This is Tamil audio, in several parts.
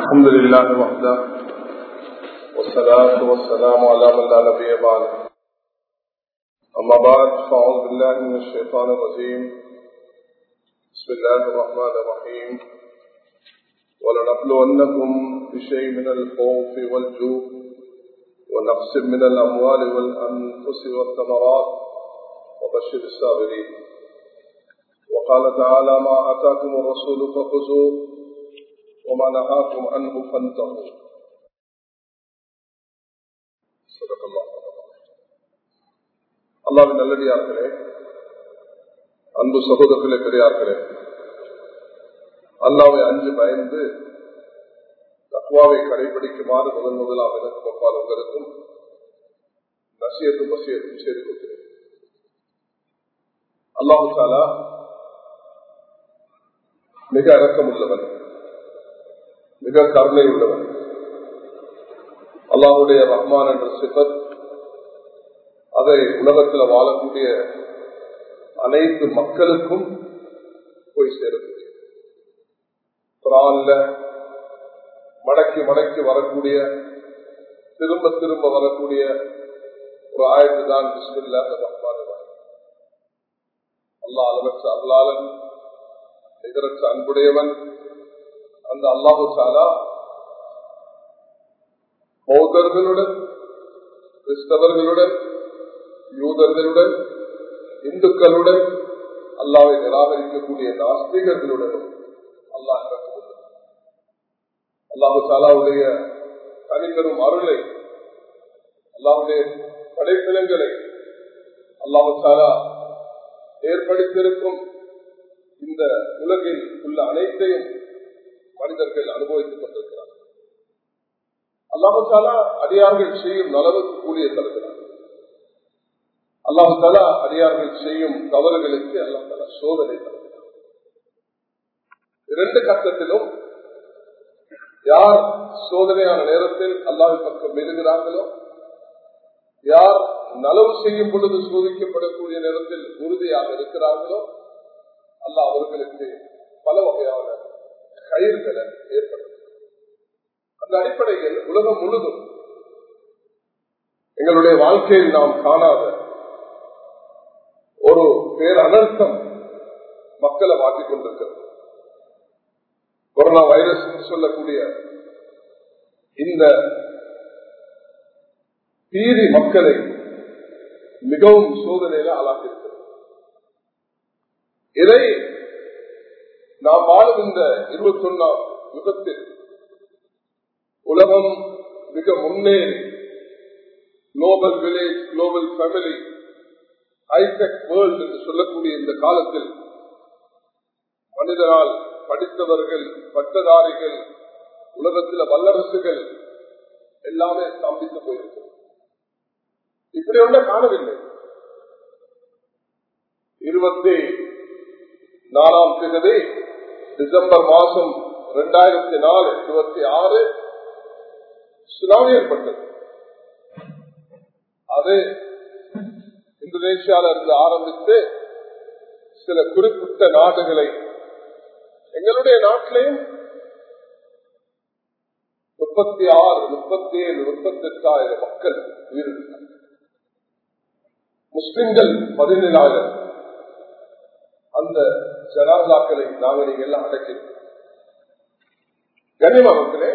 الحمد لله وحده والصلاة والسلام على من لا نبي بعده. أما بعد فأعوذ بالله من الشيطان الرجيم. بسم الله الرحمن الرحيم. ولنبلونكم بشيء من الخوف والجوع ونقص من الأموال والأنفس والثمرات وبشر الصابرين وقال تعالى ما أتاكم الرسول فخذوه وما نهاكم عنه فانتهوا صدق الله அல்லாவின் நல்லடியார்களே அன்பு சகோதரர்களே பெரியார்களே அல்லாவை அஞ்சு பயந்து தக்குவாவை கடைபிடிக்குமாறு முதன் முதலாம் எனக்கும் அப்பால் உங்களுக்கும் நசியத்தும் வசியத்தும் செய்து கொள்கிறேன் அல்லாஹு தாலா மிக இறக்கம் உள்ளவன் மிக கருணை உள்ளவன் அல்லாவுடைய ரஹ்மான் என்ற சிபத் அதை உலகத்தில் வாழக்கூடிய அனைத்து மக்களுக்கும் போய் சேரக்கூடிய குரான்ல மடக்கி மடக்கி வரக்கூடிய திரும்ப திரும்ப வரக்கூடிய ஒரு ஆயத்து தான் பிஸ்மில்லா ரஹ்மான் அல்லா அளவற்ற அல்லாளன் நிகரற்ற அன்புடையவன் அந்த அல்லாஹு சாலா பௌத்தர்களுடன் கிறிஸ்தவர்களுடன் யூதர்களுடன் இந்துக்களுடன் அல்லாவை நிராகரிக்கக்கூடிய நாஸ்திகர்களுடனும் அல்லாஹ் அல்லாஹு சாலாவுடைய தனிப்பெரும் அருளை அல்லாவுடைய படைப்பிலங்களை அல்லாஹு சாலா ஏற்படுத்தியிருக்கும் இந்த உலகில் உள்ள அனைத்தையும் மனிதர்கள் அனுபவித்துக் கொண்டிருக்கிறார்கள். அல்லாஹாலா அடியார்கள் செய்யும் நலவுக்கு கூடிய தருகிறார்கள் அல்லாஹாலா அடியார்கள் செய்யும் தவறுகளுக்கு அல்லாஹாலா சோதனை தருகிறார். இரண்டு கட்டத்திலும் யார் சோதனையான நேரத்தில் அல்லாஹ் பக்கம் மெழுகிறார்களோ யார் நலவு செய்யும் பொழுது சோதிக்கப்படக்கூடிய நேரத்தில் உறுதியாக இருக்கிறார்களோ அல்லாஹ் அவர்களுக்கு பல வகையான கயிறுகளை ஏற்படுத்தும். அந்த அடிப்படையில் உலகம் முழுதும் எங்களுடைய வாழ்க்கையில் நாம் காணாத ஒரு பேரனர்த்தம் மக்களை மாற்றிக் கொண்டிருக்கிறது. கொரோனா வைரஸ் சொல்லக்கூடிய இந்த பீதி மக்களை மிகவும் சோதனையில ஆளாக்கியிருக்கிறது. இதை நாம் வாழும் இந்த இருபத்தி ஒன்னாம் யுகத்தில் உலகம் மிக முன்னேறி global village global family hitech world என்று சொல்லக்கூடிய இந்த காலத்தில் மனிதனால் படித்தவர்கள் பட்டதாரிகள் உலகத்தில் வல்லரசுகள் எல்லாமே ஸ்தாபித்து போயிருக்கும் இப்படி ஒன்றை காணவில்லை. இருபத்தி நாலாம் திகதி டிசம்பர் மாசம் இரண்டாயிரத்தி நாலு இருபத்தி ஆறு சுனாமி ஏற்பட்டது அது இந்தோனேஷியால இருந்து ஆரம்பித்து சில குறிப்பிட்ட நாடுகளை எங்களுடைய நாட்டிலையும் முப்பத்தி ஆறு முப்பத்தி ஏழு முப்பத்தி எட்டாயிரம் மக்கள் உயிரிழந்தார் முஸ்லிம்கள் பதினேழாயிரம். அந்த ஜனாதாக்களை நாங்கள் எல்லாம் அடக்கிறோம் கண்ணியமா மக்களே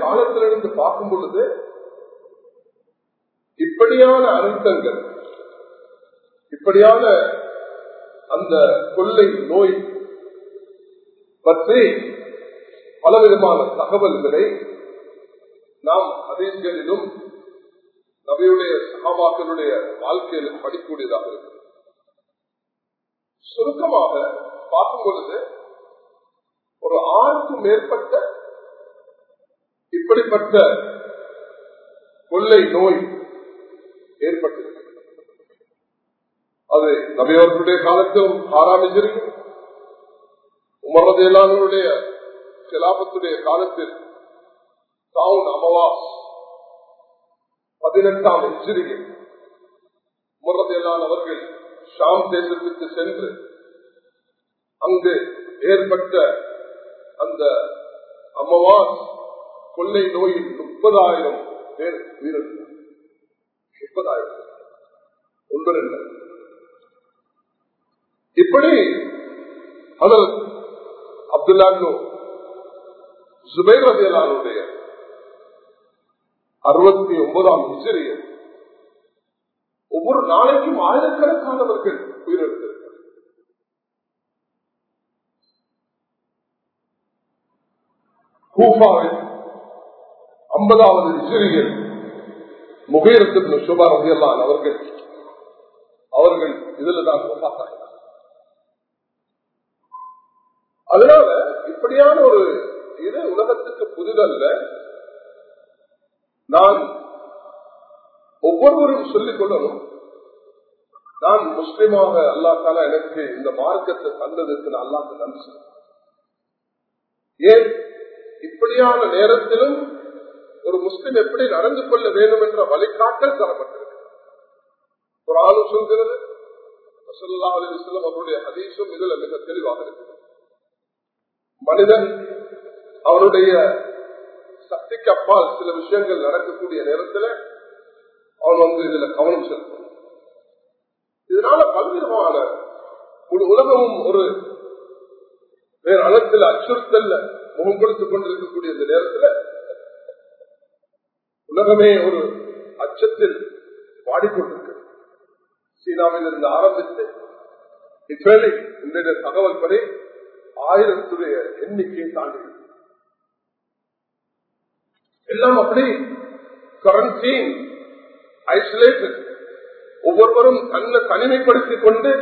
காலத்திலிருந்து பார்க்கும் பொழுது இப்படியான அழுத்தங்கள் இப்படியான அந்த கொள்ளை நோய் பற்றி பலவிதமான தகவல்களை நாம் அதேகளிலும் நபியுடைய சகாபாக்களுடைய வாழ்க்கையில் படிக்கக்கூடியதாக இருக்கிறது சுருக்கமாக பார்க்கும் பொழுது ஒரு ஆறுக்கும் மேற்பட்ட இப்படிப்பட்ட கொள்ளை நோய் ஏற்பட்டது அது நபையவர்களுடைய காலத்திலும் ஆரம்பிச்சிருக்கு உமரதேலானுடைய கிலாபத்துடைய காலத்தில் தாவுன் அமவாஸ் பதினெட்டாம் எச்சரிக்கை முரதேலான் அவர்கள் ஷாம் தேசத்திற்கு சென்று அங்கு ஏற்பட்ட அந்த அம்மவாஸ் கொள்ளை நோயில் முப்பதாயிரம் பேர் உயிரிழந்தார். முப்பதாயிரம் ஒன்று ரெண்டு இப்படி அவர் அப்துல்லானு ஜுபைர் அறுபத்தி ஒன்பதாம் ஹிஜரியில் ஒவ்வொரு நாளைக்கும் ஆயிரக்கணக்கானவர்கள் உயிரிழந்திருக்கிறார் கூஃபாவில் ஐம்பதாவது ஹிஜரியில் முகேரத்தின் சுபா ரபியல்லான் அவர்கள் அவர்கள் இதில் தான் பார்த்தார்கள் அதனால இப்படியான ஒரு இது உலகத்துக்கு புதிதல்ல நான் ஒவ்வொருவரும் சொல்லிக் கொள்ளணும். நான் முஸ்லிமாக அல்லாத்தால எனக்கு இந்த மார்க்கத்தை தந்ததுக்கு நான் நன்றி ஏன்? இப்படியான நேரத்திலும் ஒரு முஸ்லிம் எப்படி நடந்து கொள்ள வேண்டும் என்ற வழிகாட்டல் தரப்பட்டிருக்கு. ஒரு ஆளு சொல்கிறது அவருடைய ஹதீஸும் இதுல மிக தெளிவாக இருக்கிறது மனிதன் அவருடைய சக்திக்கு அப்பால் சில விஷயங்கள் நடக்கக்கூடிய நேரத்தில் அவன் வந்து இதுல கவனம் செலுத்தணும். இதனால பல்விதமான ஒரு உலகமும் ஒரு வேறு அளத்தில் அச்சுறுத்தல்ல முகம் கொடுத்துக் கொண்டிருக்கக்கூடிய இந்த நேரத்தில் உலகமே ஒரு அச்சத்தில் பாடிக்கொண்டிருக்கு சீனாவில் இருந்து ஆரம்பித்து இஸ்ரேலி இன்றைய தகவல் படி ஆயிரத்துடைய எண்ணிக்கையை தாண்டி எல்லாம் அப்படி குவாரண்டீன் ஐசோலேட்டட் ஒவ்வொருவரும் தன்னை தனிமைப்படுத்திக் கொண்டு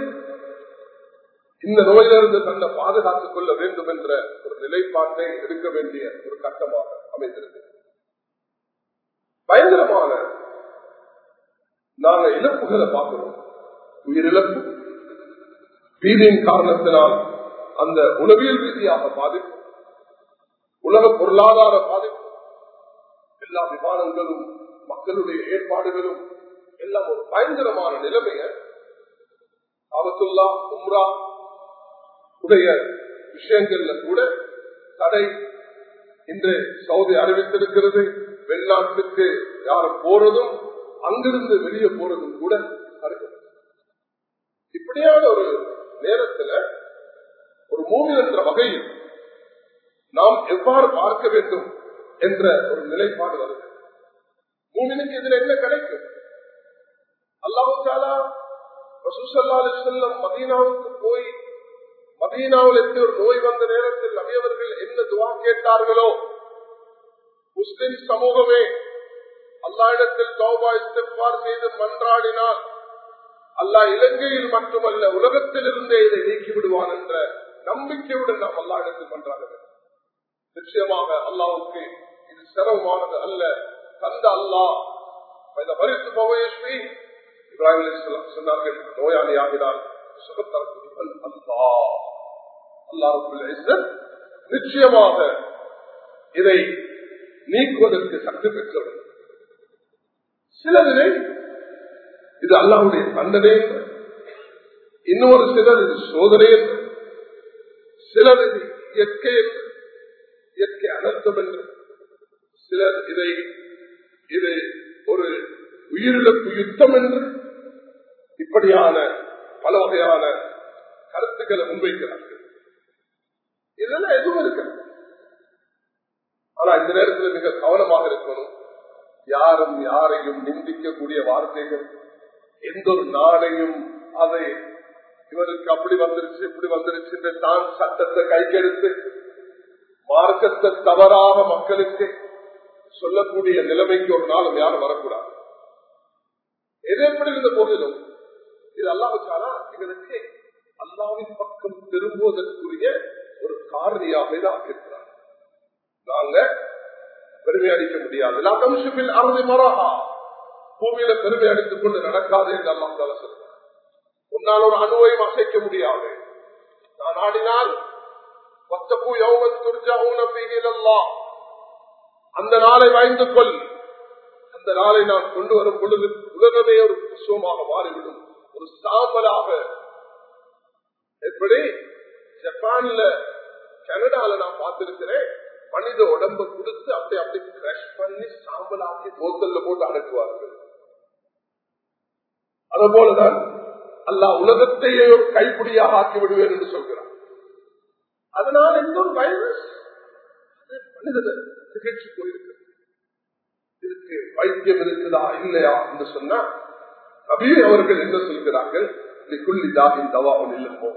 இந்த நோயிலிருந்து தன்னை பாதுகாத்துக் கொள்ள வேண்டும் என்ற ஒரு நிலைப்பாட்டை எடுக்க வேண்டிய ஒரு கட்டமாக அமைந்திருக்கு பயங்கரமான நாங்கள் இழப்புகளை பார்க்கிறோம். உயிரிழப்பு. பீதியின் காரணத்தினால் அந்த உளவியல் ரீதியாக பாதிப்பு. உலக பொருளாதார பாதிப்பு. எல்லா விமானங்களும் மக்களுடைய ஏற்பாடுகளும் எல்லாம் ஒரு பயங்கரமான நிலைமைய ஆபத்துல்லா உம்ரா உடைய விஷயங்கள்ல கூட தடை இன்று சவுதி அறிவித்திருக்கிறது. வெளிநாட்டுக்கு யாரும் போறதும் அங்கிருந்து வெளியே போறதும் கூட தடுக்கிறது இப்படியான ஒரு நேரத்தில் ஒரு மூணு என்ற வகையில் நாம் எவ்வாறு பார்க்க வேண்டும்? என்ற ஒரு நிலைப்பாடு வருது. மூமினுக்கு இதுல என்ன கிடைக்கும்? அல்லாவுக்காலா செல்லம் மதீனாவுக்கு போய் மதீனாவில் இருந்து ஒரு நோய் வந்த நேரத்தில் நபியவர்கள் என்ன துவா கேட்டார்களோ முஸ்லிம் சமூகமே அல்லாயிடத்தில் கௌபா இஸ்திஃபார் செய்து மன்றாடினால் அல்லாஹ் இலங்கையில் மட்டுமல்ல உலகத்தில் இருந்தே இதை நீக்கி விடுவான் என்ற நம்பிக்கையுடன் நாம் அல்லாயிடத்தில் மன்றாட நிச்சயமாக அல்லாவுக்கு இது சிரமமானது அல்ல. தந்த அல்லா இந்த மறித்து பவயஸ்ரீ இப்ராஹிம் சொன்னார்கள் நோயாளி ஆகிறார் சுகத்தரக்கூடியவன் அல்லா அல்லாஹ். நிச்சயமாக இதை நீக்குவதற்கு சக்தி பெற்றவர். சிலரிலே இது அல்லாவுடைய தண்டனை இன்னொரு சிலர் இது சோதனை சிலர் இது இயற்கை இயற்கை அனர்த்தம் என்று சிலர் இதை இது ஒரு உயிரிழப்பு யுத்தம் என்று இப்படியான பல வகையான கருத்துக்களை முன்வைக்கிறார்கள். இதெல்லாம் எதுவும் இருக்கிறது ஆனா இந்த நேரத்தில் மிக கவனமாக இருக்கணும். யாரும் யாரையும் நிந்திக்கக்கூடிய வார்த்தைகள் எந்த ஒரு நாளையும் அதை இவருக்கு அப்படி வந்துருச்சு இப்படி வந்துருச்சு என்று தான் சட்டத்தை கைகெடுத்து மார்க்கத்தை தவறாக மக்களுக்கு சொல்லக்கூடிய நிலைமைக்கு ஒரு நாளும் யாரும் வரக்கூடாது. எது இருந்த போதிலும் இது அல்லாவுக்கானா எங்களுக்கு அல்லாவின் பக்கம் திரும்புவதற்குரிய ஒரு காரணியாக இதை ஆக்கியிருக்கிறார் நாங்க பெருமை அடிக்க முடியாது. அறுதி மரஹா. பூமியில பெருமை அடித்துக் கொண்டு நடக்காது என்று அல்லாம் சொல்றார். உன்னால் ஒரு அணுவையும் அசைக்க முடியாது. நான் ஆடினால் வத்தப்பு யௌமன் துர்ஜா அந்த நாளை வாய்ந்து கொள். அந்த நாளை நான் கொண்டு வரும் பொழுது உலகமே ஒரு புஷ்பமாக மாறிவிடும். ஒரு சாம்பலாக. எப்படி? ஜப்பான்ல கனடால நான் பார்த்திருக்கிறேன். மனித உடம்ப கொடுத்து அப்படி அப்படி கிரஷ் பண்ணி சாம்பலாக்கி போத்தல்ல போட்டு அடக்குவார்கள். அது போலதான் அல்லா உலகத்தையே ஒரு கைப்பிடியாக ஆக்கி விடுவேன் என்று சொல்கிறார் அதனால் இன்னும் ஒரு வைரஸ் மனிதனை திகழ்ச்சி போயிருக்கிறது இதுக்கு வைத்தியம் இருக்குதா இல்லையா என்று சொன்னா நபீர் அவர்கள் என்ன சொல்கிறார்கள்? லிக்குள்ளி தாகின் தவா இல்லமோ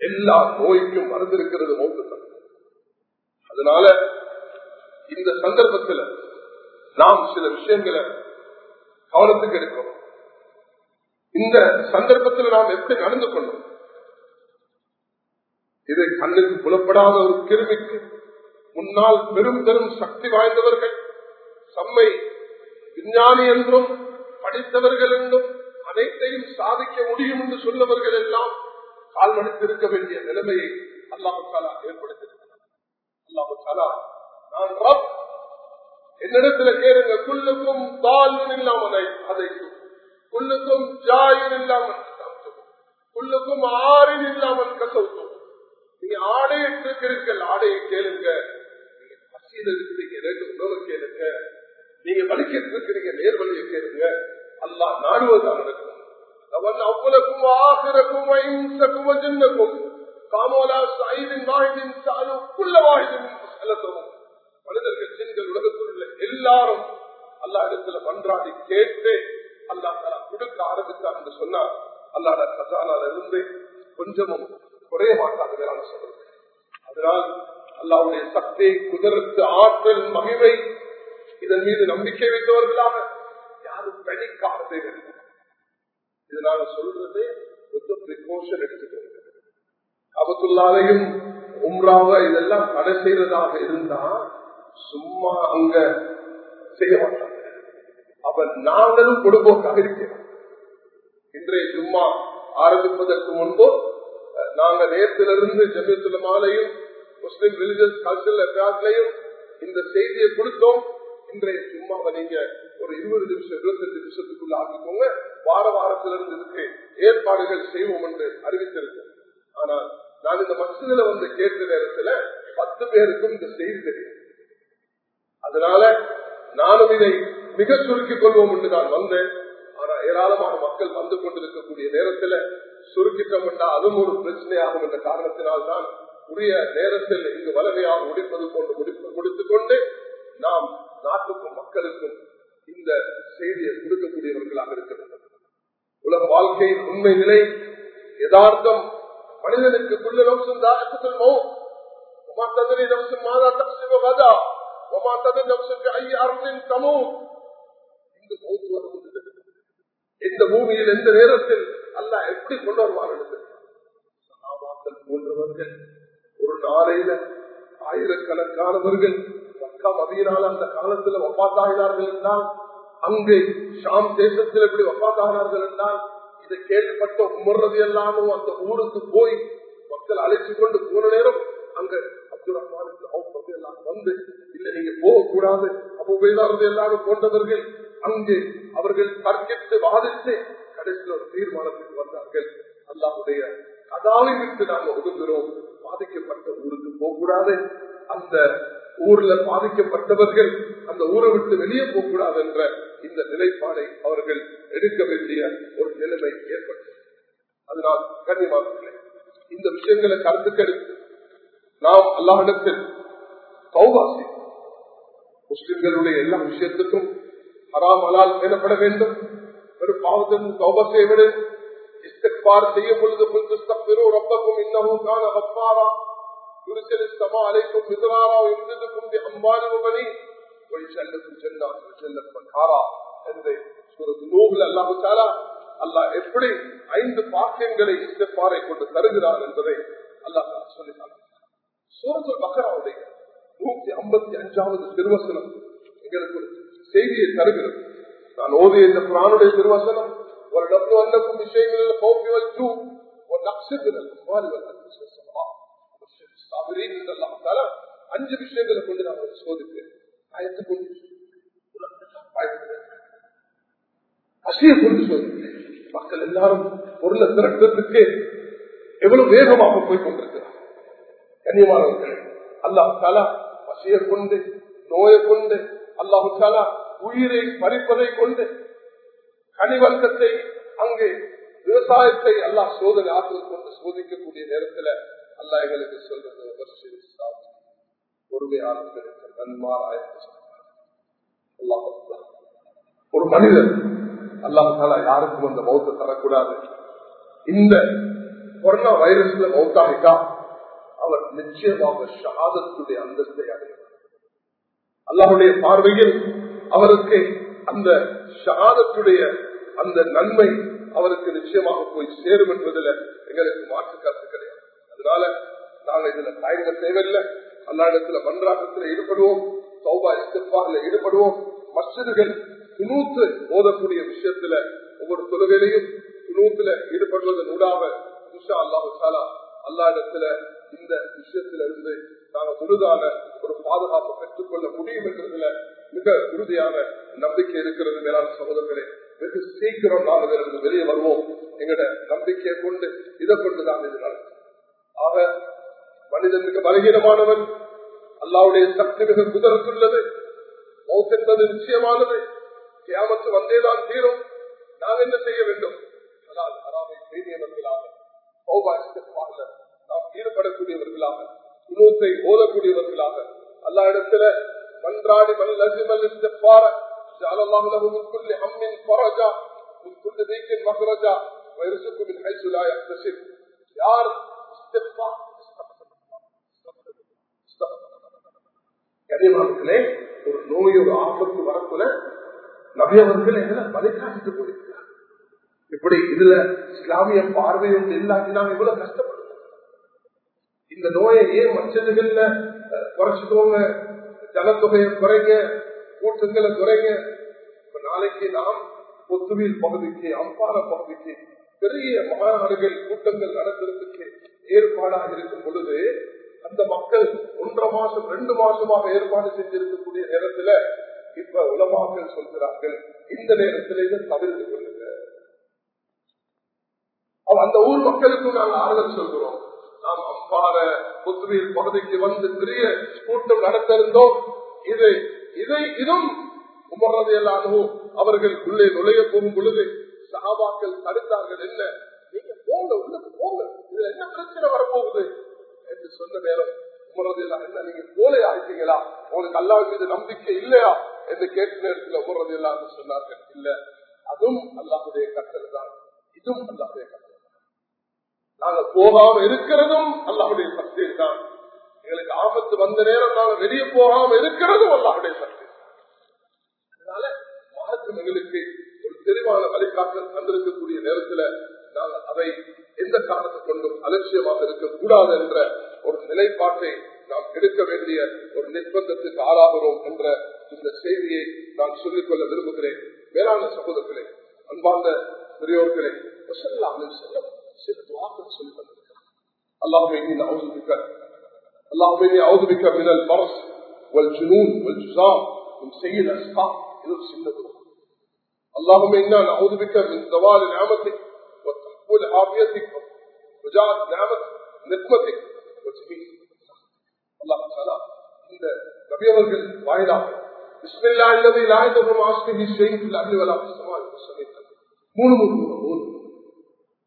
எல்லா நோய்க்கும் மருந்து இருக்கிறது மௌத்து அதனால இந்த சந்தர்ப்பத்தில் நாம் சில விஷயங்களை கவனத்துக்கு எடுக்கணும். இந்த சந்தர்ப்பத்தில் நாம் எப்படி நடந்து கொள்ளும் இதை கண்ணுக்கு புலப்படாத ஒரு கிருமிக்கு முன்னால் பெரும் பெரும் சக்தி வாய்ந்தவர்கள். சம்மை விஞ்ஞானி என்றும் படித்தவர்கள் என்றும் அனைத்தையும் சாதிக்க முடியும் என்று சொன்னவர்கள் எல்லாம் கால் மடித்திருக்க வேண்டிய நிலைமையை அல்லாஹு தாலா ஏற்படுத்தியிருக்கிறார் அல்லாஹு தாலா நான் ரப் என்னிடத்துல கேளுங்க குள்ளுக்கும் தாழ்வு இல்லாமல் அதை குள்ளுக்கும் ஜாயின் இல்லாமல் குள்ளுக்கும் ஆறின் இல்லாமல் கசவுத்தோம் நீங்க ஆடையை இருக்கிறீர்கள் ஆடையை கேளுங்க. நீங்க இருக்கிறீங்க ரெண்டு உணவு கேளுங்க நீங்க வலிக்கிட்டு இருக்கிறீங்க நேர்வழியை கேளுங்க அல்லா நாடுவதாக இருக்கும் அவன் அவ்வளவுக்கும் ஆசிரக்கும் ஐந்தக்கும் அஜின்னக்கும் காமோலா சாயிதின் வாய்தின் சாலும் குள்ள வாய்தின் மனிதர்கள் சிங்கள் உலகத்தில் உள்ள எல்லாரும் அல்லா இடத்துல பன்றாடி கேட்டு அல்லா தலா கொடுக்க ஆரம்பித்தார் என்று சொன்னார். அல்லாட கசானால இருந்து கொஞ்சமும் குறைய மாட்டாங்க வேளாண் சொல்றது அதனால் அல்லாவுடைய சக்தி குதிரத்து ஆற்றல் மகிமை இதன் மீது நம்பிக்கை வைத்தவர்களாக யாரும் தனிக்காக இதனால இது நாங்க சொல்றது கொஞ்சம் பிரிகாஷன் எடுத்துக்கிறது அபத்துள்ளாலையும் உம்ராவ இதெல்லாம் தடை செய்யறதாக இருந்தா சும்மா அங்க செய்ய மாட்டாங்க. அப்ப நாங்களும் கொடுப்போக்காக இருக்கிறோம். இன்றைய சும்மா ஆரம்பிப்பதற்கு முன்பு நாங்க நேரத்திலிருந்து ஜமீத்துல மாலையும் முஸ்லிம் ரிலிஜியஸ் கல்ச்சரல் அஃபேர்ஸ்லயும் இந்த செய்தியை கொடுத்தோம். இன்றைய சும்மாவை நீங்க ஒரு இருபது நிமிஷம் இருபத்தஞ்சு நிமிஷத்துக்குள்ள ஆக்கிக்கோங்க. வார வாரத்திலிருந்து இருக்கு ஏற்பாடுகள் செய்வோம் என்று அறிவித்திருக்கோம். ஆனால் நான் இந்த மசிதில வந்து கேட்ட நேரத்துல பத்து பேருக்கும் இந்த செய்தி தெரியும். அதனால நானும் இதை மிக சுருக்கிக் கொள்வோம் என்று நான் வந்தேன். ஆனா ஏராளமான மக்கள் வந்து கொண்டிருக்கக்கூடிய நேரத்துல என்றால் அதுவும் ஒரு பிரச்சனையாகும் என்ற காரணத்தினால்தான் உரிய நேரத்தில் இங்கு வலிமையாக முடிப்பது போன்று முடித்துக் கொண்டு நாம் நாட்டுக்கும் மக்களுக்கும் இந்த செய்தியை கொடுக்கக்கூடியவர்களாக இருக்க வேண்டும் உலக வாழ்க்கையின் உண்மை நிலை யதார்த்தம் மனிதனுக்கு குள்ள நம்சம் தாக்கத்தில்மோ وما تدري نفس ماذا تكسب غدا وما تدري نفس بأي أرض تموت இந்த மௌத்து வருவது இந்த பூமியில் எந்த நேரத்தில் அல்ல எப்படி கொண்டு வருவார்கள் சகாபாக்கள் போன்றவர்கள் ஒரு நாளையில ஆயிரக்கணக்கானவர்கள் மக்கா மதியினால் அந்த காலத்துல ஒப்பாத்தாகினார்கள் என்றால் அங்கே ஷாம் தேசத்தில் எப்படி ஒப்பாத்தாகினார்கள் என்றால் இதை கேள்விப்பட்ட உமர்றது எல்லாமும் அந்த ஊருக்கு போய் மக்கள் அழைச்சு கொண்டு போன நேரம் அங்க அப்துல் ரஹ்மானுக்கு எல்லாம் வந்து இல்ல நீங்க போகக்கூடாது. அப்போ எல்லாரும் போன்றவர்கள் அங்கு அவர்கள் தர்க்கித்து வாதித்து கடைசியில் ஒரு தீர்மானத்துக்கு வந்தார்கள். அல்லாவுடைய கதாவை விட்டு நாங்கள் ஒதுங்குகிறோம் பாதிக்கப்பட்ட ஊருக்கு போகக்கூடாது. அந்த ஊர்ல பாதிக்கப்பட்டவர்கள் அந்த ஊரை விட்டு வெளியே போகக்கூடாது என்ற இந்த நிலைப்பாடை அவர்கள் எடுக்க வேண்டிய ஒரு நிலைமை ஏற்பட்டது. அதனால் கன்னிமார்களே இந்த விஷயங்களை கருத்துக்கெடுத்து நாம் அல்லாஹிடத்தில் சௌவாசி முஸ்லிம்களுடைய எல்லா விஷயத்துக்கும் ஹராம் அலால் பேணப்பட வேண்டும். ஒரு பாவத்தின் சௌபா விட. இஸ்திக்பார் செய்யும் பொழுது புல்துஸ்தப்பிரு ரப்பக்கும் இன்னமும் கான வப்பாரா யுரிசலிஸ்தமா அலைக்கும் மிதராரா இருந்ததுக்கும் அம்பானுமணி ஒழிச்சல்லுக்கும் செல்லா செல்லப்பன் காரா என்று அல்லாஹ் எப்படி ஐந்து பாக்கியங்களை இஸ்திக்பாரை கொண்டு தருகிறார் என்பதை அல்லாஹ் சொல்லினார் சூரத்து பக்கராவுடைய நூத்தி ஐம்பத்தி அஞ்சாவது திருவசனம் எங்களுக்கு ஒரு செய்தியை தருகிறது. நான் ஓதிய இந்த குரானுடைய திருவசனம் ஒரு டப்பு வந்தக்கும் விஷயங்களில் போக்கிவல் டூ ஒரு நக்ஷத்திரல் அஞ்சு விஷயங்களை கொண்டு நான் சோதிப்பேன் பயத்தை கொண்டு பசியை கொண்டு சோதிப்பேன் மக்கள் எல்லாரும் பொருளை திரட்டுறதுக்கு எவ்வளவு வேகமாக போய் கொண்டிருக்கிறார் கண்ணியமானவர்களே அல்லாஹ் தாலா பசியை கொண்டு நோயை கொண்டு அல்லாஹு தாலா உயிரை பறிப்பதை கொண்டு கனிவர்க்கத்தை அங்கே விவசாயத்தை அல்லாஹ் சோதனை ஆற்றல் கொண்டு சோதிக்கக்கூடிய நேரத்தில் அல்லாஹ் எங்களுக்கு சொல்றது பொறுமையாளர்களுக்கு நன்மாராய ஒரு மனிதன் அல்லாஹால யாருக்கும் அந்த மௌத்த தரக்கூடாது. இந்த கொரோனா வைரஸ்ல மௌத்தாகிட்டா அவர் நிச்சயமாக ஷஹாதத்துடைய அந்தஸ்தை அடைகிறார் அல்லாஹுடைய பார்வையில் அவருக்கு அந்த ஷஹாதத்துடைய அந்த நன்மை அவருக்கு நிச்சயமாக போய் சேரும் என்பதில் எங்களுக்கு மாற்று கருத்து கிடையாது. அதனால நாங்க இதுல தயங்க தேவையில்லை. அல்லா இடத்துல மன்றாட்டத்தில் ஈடுபடுவோம். சௌபா இஸ்திஃபாரில் ஈடுபடுவோம். மசிதுகள் துணூத்து ஓதக்கூடிய விஷயத்துல ஒவ்வொரு தொழுகையிலையும் துணூத்துல ஈடுபடுவதன் ஊடாக உஷா அல்லாஹாலா அல்லா இடத்துல இந்த விஷயத்துல இருந்து நாங்கள் முழுதான ஒரு பாதுகாப்பு பெற்றுக்கொள்ள முடியும் என்றதுல மிக உறுதியான நம்பிக்கை இருக்கிறது மேலான சகோதரர்களே. வெகு சீக்கிரம் நாம் இதிலிருந்து வெளியே வருவோம். எங்கட நம்பிக்கையை கொண்டு இதை கொண்டுதான் இது நடக்கும். ஆக மனிதனுக்கு பலகீனமானவன். அல்லாவுடைய சக்தி மிக குதிரத்துள்ளது. மௌத்தென்பது நிச்சயமானது. கியாமத்து வந்தேதான் தீரும். நாம் என்ன செய்ய வேண்டும்? ஆனால் அறாமை செய்தியவர்களாக நாம் ஈடுபடக்கூடியவர்களாக குணூத்தை ஓதக்கூடியவர்களாக அல்லா இடத்துல மன்றாடி மல்லஜிமல் இஸ்திஃபார جعل الله له من كل هم فرجا من كل ضيق مخرجا ويرزقه من حيث لا يحتسب யார் استغفار கனிமாக்களே ஒரு நோய் ஒரு ஆபத்து வரக்குள்ள நபியவர்கள் எங்களை வழிகாட்டிட்டு போயிருக்கிறார் இப்படி இதுல இஸ்லாமிய பார்வையும் இல்லாட்டி நாம் இவ்வளவு கஷ்டப்படுறோம் இந்த நோயை ஏன் மச்சதுகள்ல குறைச்சிக்கோங்க ஜனத்தொகையை குறைங்க கூட்டங்களை குறைங்க. நாளைக்கு நாம் பொத்துவில் பகுதிக்கு அம்பார பகுதிக்கு பெரிய மாநாடுகள் கூட்டங்கள் நடத்துறதுக்கு ஏற்பாடாக இருக்கும் பொழுது அந்த மக்கள் ஒன்றரை மாசம் ரெண்டு மாசமாக ஏற்பாடு செஞ்சிருக்கக்கூடிய நேரத்துல இப்ப உலமாக்கள் சொல்கிறார்கள் இந்த நேரத்தில் இதை தவிர்த்து கொள்ளுங்க. அந்த ஊர் மக்களுக்கும் நாங்கள் ஆறுதல் சொல்கிறோம். நாம் அம்பார புத்துவீர் பகுதிக்கு வந்து பெரிய கூட்டம் நடத்த இருந்தோம் இது இதை இதுவும் உமர்றதையெல்லாமோ அவர்கள் உள்ளே நுழைய போகும் பொழுது சகாபாக்கள் தடுத்தார்கள் என்ன நீங்க போங்க உள்ளுக்கு போங்க. இதுல என்ன பிரச்சனை வரப்போகுது? என்று சொன்ன நேரம் உமரதையெல்லாம் என்ன நீங்க போலே ஆயிட்டீங்களா உங்களுக்கு அல்லா மீது நம்பிக்கை இல்லையா? என்று கேட்ட நேரத்தில் உமரதையெல்லாம் சொன்னார்கள் இல்ல அதுவும் அல்லாஹுடைய கட்டளை தான். இதுவும் அல்லாஹுடைய கட்டளை நாங்க போகாம இருக்கிறதும் அல்லாஹுடைய சக்தி தான். எங்களுக்கு ஆபத்து வந்த நேரம் நாங்க வெளியே போகாம இருக்கிறதும் அல்லாஹுடைய சக்தி அதனால மார்க்கம் எங்களுக்கு ஒரு தெளிவான வழிகாட்டல் தந்திருக்கக்கூடிய நேரத்துல நாங்கள் அதை எந்த காரணத்தை கொண்டும் அலட்சியமாக இருக்கக்கூடாது என்ற ஒரு நிலைப்பாட்டை நாம் எடுக்க வேண்டிய ஒரு நிர்பந்தத்துக்கு ஆளாகிறோம் என்ற இந்த செய்தியை நான் சொல்லிக்கொள்ள விரும்புகிறேன். வேளாண் சகோதரர்களே அன்பார்ந்த பெரியோர்களே செல்லம் சில துவாக்கள் சொல்லி தந்திருக்கிறார். அல்லாஹ் اللهم اني اعوذ بك من البرص والجنون والجزام من سيء الاسقام يرسل سنة اللهم انا نعوذ بك من زوال نعمتك وتحول عافيتك وجعلت نعمتك نقمتك وجميل الله تعالى இந்த நபியவர்கள் வாயிலாக பிஸ்மில்லா இல்லதை லாயத்தம் ஆஸ்மிகி ஷெயின் அகி வலா சமால் மூணு மூணு மூணு மூணு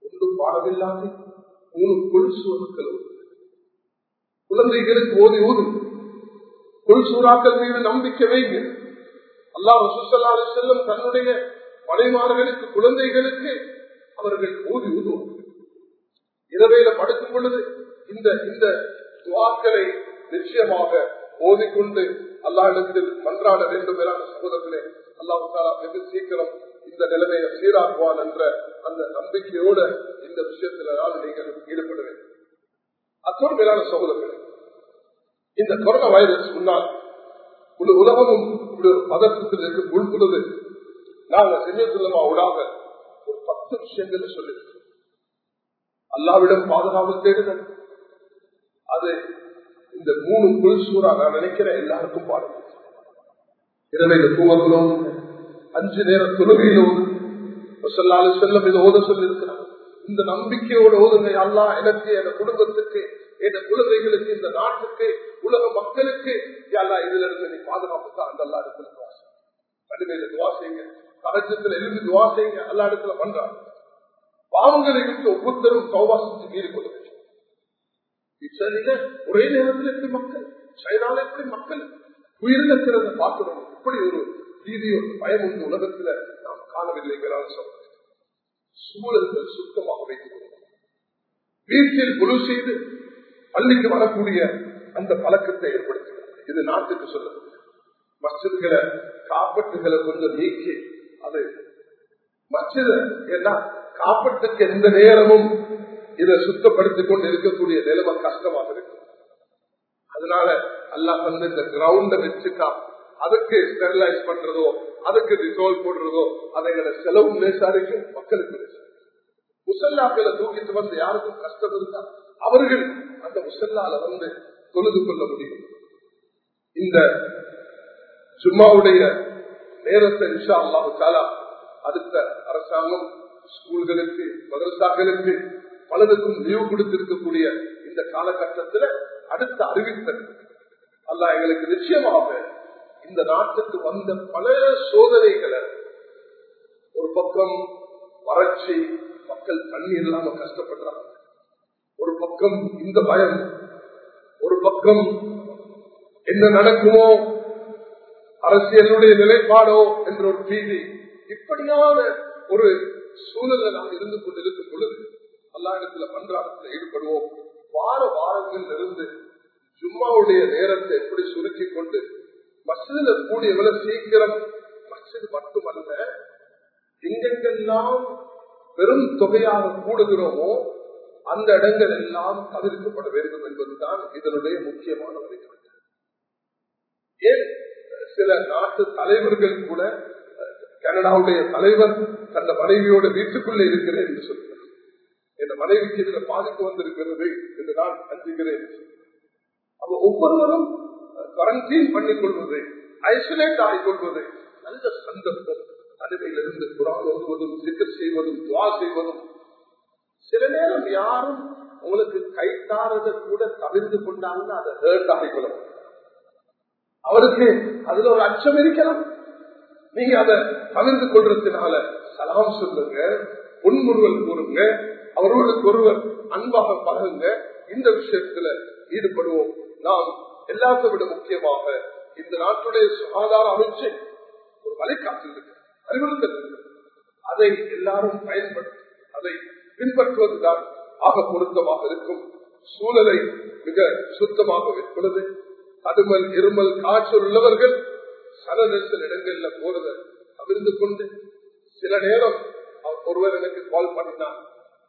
ஒன்று பாடமில்லாது மூணு கொலுசுவர்கள் குழந்தைகளுக்கு ஓதி ஊது சூறாக்கள் மீது நம்பிக்கை வைங்க. அல்லா ரசூசல்லா செல்லும் தன்னுடைய மனைமார்களுக்கு குழந்தைகளுக்கு அவர்கள் ஓதி ஊதுவார்கள் இரவையில படுக்கும் பொழுது இந்த இந்த துவாக்களை நிச்சயமாக ஓதிக்கொண்டு அல்லாஹிடத்தில் மன்றாட வேண்டும் என சகோதரர்களே அல்லாஹாலா வெகு சீக்கிரம் இந்த நிலைமையை சீராக்குவான் என்ற அந்த நம்பிக்கையோட இந்த விஷயத்துல நான் நீங்கள் ஈடுபடுவேன். அத்தோடு மேலான சகோதரர்களே இந்த கொரோனா வைரஸ் முன்னால் முழு உலகமும் ஒரு பதற்றத்தில் இருக்கு உள்புள்ளது நாங்கள் செஞ்சதுள்ளமா உடாக ஒரு பத்து விஷயங்களை சொல்லி அல்லாவிடம் பாதுகாப்பு தேடுதல். அது இந்த மூணு குள் சூறா நான் நினைக்கிறேன் எல்லாருக்கும் பாருங்க இரவையில தூவங்களும் அஞ்சு நேர தொழுகையிலும் செல்லும் இதை ஓத சொல்லியிருக்கிறார். இந்த நம்பிக்கையோட ஓதுங்க அல்லா எனக்கு என் குடும்பத்துக்கு இந்த குழந்தைகளுக்கு இந்த நாட்டுக்கு உலக மக்களுக்கு எல்லா இதுல இருந்து நீ பாதுகாப்பு தான் அந்த எல்லா இடத்துல துவா செய்யுங்க. கடுமையில துவா செய்யுங்க. கரச்சத்துல இருந்து துவா செய்யுங்க. எல்லா இடத்துல பண்றாங்க. பாவங்களை விட்டு ஒவ்வொருத்தரும் சௌபா மீறி கொள்ள ஒரே நேரத்தில் எப்படி மக்கள் சைனால எப்படி மக்கள் உயிரிழக்கிறத பார்க்கிறோம்? இப்படி ஒரு ரீதி ஒரு பயம் உண்டு உலகத்துல நாம் காணவில்லைங்கிறார் சொல்றேன் சூழல்கள் சுத்தமாக வைத்துக் கொள்ளும் வீட்டில் குழு செய்து பள்ளிக்கு வரக்கூடிய அந்த பழக்கத்தை ஏற்படுத்துகிறது. இது நாட்டுக்கு சொல்லுது மசித்களை காப்பட்டுகளை கொஞ்சம் நீக்கி அது மசித ஏன்னா காப்பட்டுக்கு எந்த நேரமும் இதை சுத்தப்படுத்திக் கொண்டு இருக்கக்கூடிய நிலைமை கஷ்டமாக இருக்கு. அதனால அல்லா வந்து இந்த கிரவுண்ட வச்சுட்டா அதுக்கு ஸ்டெரிலைஸ் பண்றதோ அதுக்கு ரிசோல்வ் போடுறதோ அதைகளை செலவு லேசாரிக்கும் மக்களுக்கு முசல்லாக்களை தூக்கிட்டு வந்து யாருக்கும் கஷ்டம் இருந்தா அவர்கள் அந்த முசல்லால வந்து தொழுது கொள்ள முடியும். இந்த சும்மாவுடைய நேரத்தை நிஷா அல்லாஹு தாலா அடுத்த அரசாங்கம் ஸ்கூல்களுக்கு மதரசாக்களுக்கு பலருக்கும் லீவு கொடுத்திருக்கக்கூடிய இந்த காலகட்டத்தில் அடுத்த அறிவித்தல். அல்ல எங்களுக்கு நிச்சயமாக இந்த நாட்டுக்கு வந்த பல சோதனைகளை ஒரு பக்கம் வறட்சி மக்கள் தண்ணி இல்லாம கஷ்டப்படுறாங்க. ஒரு பக்கம் இந்த பயம் ஒரு பக்கம் என்ன நடக்குமோ அரசியலுடைய நிலைப்பாடோ என்ற ஒரு பீதி இப்படியான ஒரு சூழலை நாம் இருந்து கொண்டிருக்கும் பொழுது எல்லா இடத்துல ஈடுபடுவோம். வார வாரங்கள் இருந்து ஜும்மாவுடைய நேரத்தை எப்படி சுருக்கிக் கொண்டு மசிதில கூடிய எவ்வளவு சீக்கிரம் மசித் மட்டுமல்ல எங்கெங்கெல்லாம் பெரும் தொகையாக கூடுகிறோமோ அந்த இடங்கள் எல்லாம் தவிர்க்கப்பட வேண்டும் என்பதுதான் இதனுடைய முக்கியமான வழிகாட்டு. ஏன்? சில நாட்டு தலைவர்கள் கூட கனடாவுடைய தலைவர் தந்த மனைவியோட வீட்டுக்குள்ளே இருக்கிறேன் என்று சொல்கிறார். என் மனைவிக்கு இதுல பாதிப்பு வந்திருக்கிறது என்று நான் அஞ்சுகிறேன் அப்ப ஒவ்வொருவரும் குவாரண்டைன் பண்ணிக் கொள்வது ஐசோலேட் ஆகிக்கொள்வது நல்ல சந்தர்ப்பம் அருமையிலிருந்து குரான் ஓதுவதும் செய்வதும் துவா செய்வதும் சில நேரம் யாரும் உங்களுக்கு கைத்தாரத கூட தவிர்த்து கொண்டாங்கன்னா அதை ஹேர்ட் ஆகிக்கொள்ளும் அவருக்கு அதுல ஒரு அச்சம் இருக்கலாம் நீங்க அதை தவிர்த்து கொள்றதுனால சலாம் சொல்லுங்க உன்முறுவல் கூறுங்க அவர்களுக்கு ஒருவர் அன்பாக பழகுங்க இந்த விஷயத்துல ஈடுபடுவோம். நாம் எல்லாத்தை விட முக்கியமாக இந்த நாட்டுடைய சுகாதார அமைச்சு ஒரு வழிகாட்டு அறிவுறுத்தல். அதை எல்லாரும் பயன்படுத்தி அதை பின்பற்றுவதுதான் ஆக பொருத்தமாக இருக்கும். சூழலை மிக சுத்தமாக வைப்பது அதுமல் இருமல் காய்ச்சல் உள்ளவர்கள் சல நெரிசல் இடங்கள்ல போறத தவிர்த்து கொண்டு சில நேரம் ஒருவர் எனக்கு கால் பண்ணினார்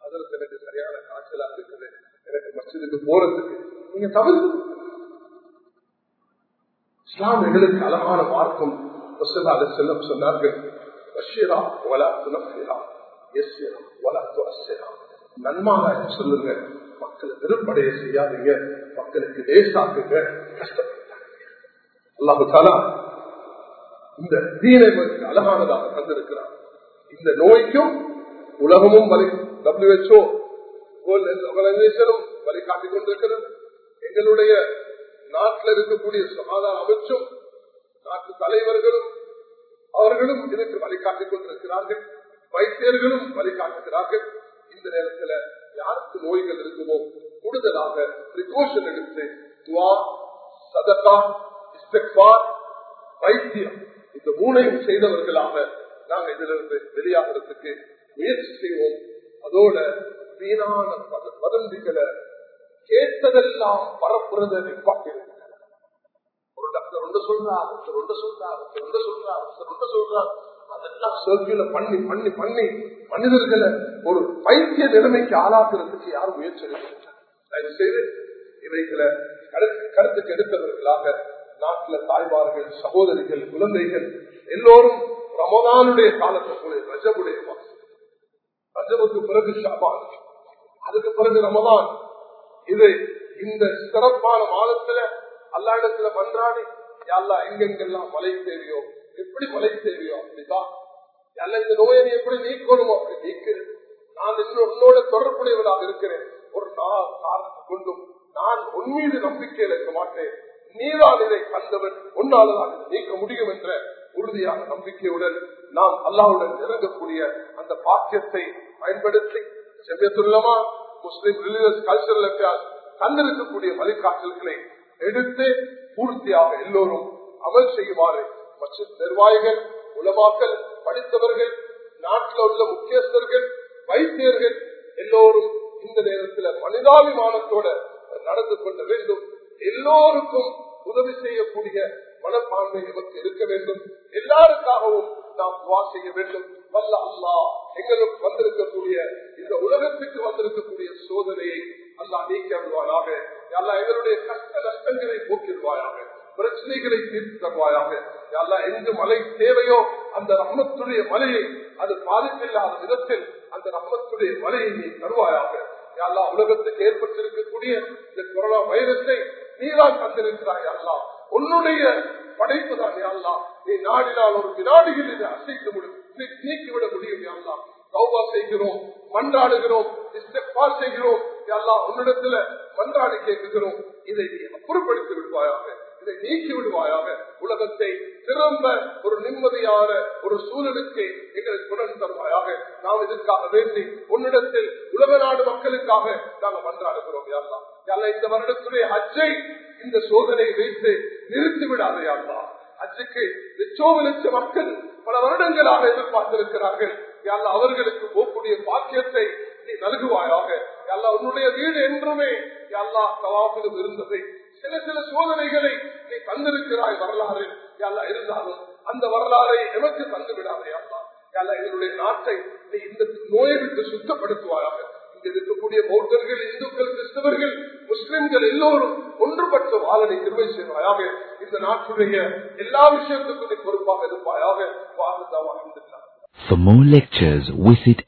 அதற்கு எனக்கு சரியான காய்ச்சலா இருக்குது. எனக்கு மசிதுக்கு போறதுக்கு நீங்க தவிர்த்து இஸ்லாம் எங்களுக்கு அழகான மார்க்கம் செல்லம் சொன்னார்கள் நன்மாக சொல்லுங்க. மக்களை வெறுப்படைய செய்யாதீங்க. மக்களுக்கு லேசாக்குங்க. கஷ்டப்பட்டாங்க இந்த தீனை அழகானதாக தந்திருக்கிறார் இந்த நோய்க்கும் உலகமும் வலி டபிள்யூஹெச்ஓ ஆர்கனைசேஷனும் வழிகாட்டிக் கொண்டிருக்கிறது. எங்களுடைய நாட்டில் இருக்கக்கூடிய சுகாதார அமைச்சும் நாட்டு தலைவர்களும் அவர்களும் இதற்கு வழிகாட்டிக் கொண்டிருக்கிறார்கள். வைத்தியர்களும் வழிகாட்டுகிறார்கள். இந்த நேரத்தில் யாருக்கு நோய்கள் இருக்குமோ கூடுதலாக பிரிகாஷன் எடுத்து துவா சதகா வைத்தியம். இந்த மூணையும் செய்தவர்களாக நாங்கள் இதிலிருந்து வெளியாகிறதுக்கு முயற்சி செய்வோம். அதோட வீணான வதந்திகளை கேட்டதெல்லாம் பரப்புறத நிப்பாட்டிருக்க ஒரு டாக்டர் ஒன்று சொல்றார் ஒன்று சொல்றார் ஒன்று சொல்றார் ஒன்று சொல்றார். அதெல்லாம் சர்க்கியூல பண்ணி பண்ணி பண்ணி மனிதர்களை ஒரு பைத்திய நிலைமைக்கு ஆளாக்குறதுக்கு யாரும் முயற்சி தயவு செய்து இவைகளை கருத்து கருத்துக்கு எடுத்தவர்களாக நாட்டில் தாய்மார்கள் சகோதரிகள் குழந்தைகள் எல்லோரும் ரமதானுடைய காலத்தை போல ரஜபுடைய மாசம் ரஜபுக்கு பிறகு ஷபான். அதுக்கு பிறகு ரமதான். இது இந்த சிறப்பான மாதத்துல அல்லா இடத்துல மன்றாடி அல்லா எங்கெங்கெல்லாம் மலை தேவையோ எப்படி கொலை செய்வியோ அப்படிதான் அல்ல இந்த நோயை எப்படி நீக்கணுமோ அப்படி நீக்கிறேன் நான் இன்னும் உன்னோட தொடர்புடையவராக இருக்கிறேன். ஒரு நாள் காரணத்தை கொண்டும் நான் உன் மீது நம்பிக்கை இழக்க மாட்டேன். நீதான் இதை கண்டவன். உன்னால நான் நீக்க முடியும் என்ற உறுதியான நம்பிக்கையுடன் நாம் அல்லாவுடன் இறங்கக்கூடிய அந்த பாக்கியத்தை பயன்படுத்தி செவ்வியத்துள்ளமா முஸ்லிம் ரிலிஜியஸ் கல்ச்சரல் அஃபேர்ஸ் தந்திருக்கக்கூடிய வழிகாட்டல்களை எடுத்து பூர்த்தியாக எல்லோரும் அமல் செய்யுமாறு மற்ற நிர்வாகிகள் உலமாக்கல் படித்தவர்கள் நாட்டில் உள்ள முக்கியஸ்தர்கள் வைத்தியர்கள் எல்லோரும் இந்த நேரத்தில் மனிதாபிமானத்தோட நடந்து கொள்ள வேண்டும். எல்லோருக்கும் உதவி செய்யக்கூடிய மனப்பான்மை நமக்கு இருக்க வேண்டும். எல்லாருக்காகவும் நாம் துவா செய்ய வேண்டும். வல்ல அல்லா எங்களுக்கு வந்திருக்கக்கூடிய இந்த உலகத்துக்கு வந்திருக்கக்கூடிய சோதனையை அல்லா நீக்கிடுவானாக அல்லா எங்களுடைய கஷ்ட நஷ்டங்களை போக்கிடுவாராக பிரச்சனைகளை தீர்த்து தருவாயாக எங்கு மலை தேவையோ அந்த ரம்மத்துடைய மலையை அது பாதிப்பில்லாத விதத்தில் அந்த ரம்மத்துடைய மலையை நீ தருவாயாக. அல்லா உலகத்துக்கு ஏற்பட்டிருக்கக்கூடிய இந்த கொரோனா வைரஸை நீதான் தந்திருக்கிறாய் அல்லா. உன்னுடைய படைப்பு தான் அல்லா. நீ நாடினால் ஒரு வினாடியில் இதை அசைக்க முடியும் நீக்கிவிட முடியும் அல்லா. சௌபா செய்கிறோம் மன்றாடுகிறோம் செய்கிறோம். அல்லா உன்னிடத்துல மன்றாடி கேட்குகிறோம். இதை நீ அப்புறப்படுத்தி விடுவாயாக. இதை நீக்கி விடுவாயாக உலகத்தை திரும்ப ஒரு நிம்மதியான ஒரு சூழலுக்கு எங்களுக்கு குடன் தருவாயாக. நாம் இதற்காக வேண்டி உன்னிடத்தில் உலக நாடு மக்களுக்காக நாங்கள் மன்றாடுகிறோம் யாரா யாரா இந்த வருடத்துடைய அச்சை இந்த சோதனை வைத்து நிறுத்தி விடாதே யாரா அச்சுக்கு லட்சோப லட்ச மக்கள் பல வருடங்களாக எதிர்பார்த்திருக்கிறார்கள். யாரா அவர்களுக்கு போகக்கூடிய பாக்கியத்தை நீ நல்குவாயாக. எல்லா உன்னுடைய வீடு என்றுமே எல்லா தவாபிலும் இருந்ததை சில சில சோதனைகளை நீ தந்திருக்கிறாய் வரலாறு. எல்லா இருந்தாலும் அந்த வரலாறை எமக்கு தந்து விடாதே அல்லா இதனுடைய எங்களுடைய நாட்டை நீ இந்த நோயை விட்டு சுத்தப்படுத்துவாயாக. இங்க இருக்கக்கூடிய பௌத்தர்கள் இந்துக்கள் கிறிஸ்தவர்கள் முஸ்லிம்கள் எல்லோரும் ஒன்றுபட்ட வாழனை நிர்வகி செய்வாயாக. இந்த நாட்டுடைய எல்லா விஷயத்துக்கும் நீ பொறுப்பாக இருப்பாயாக. வாழ்ந்தாவாக For more lectures, visit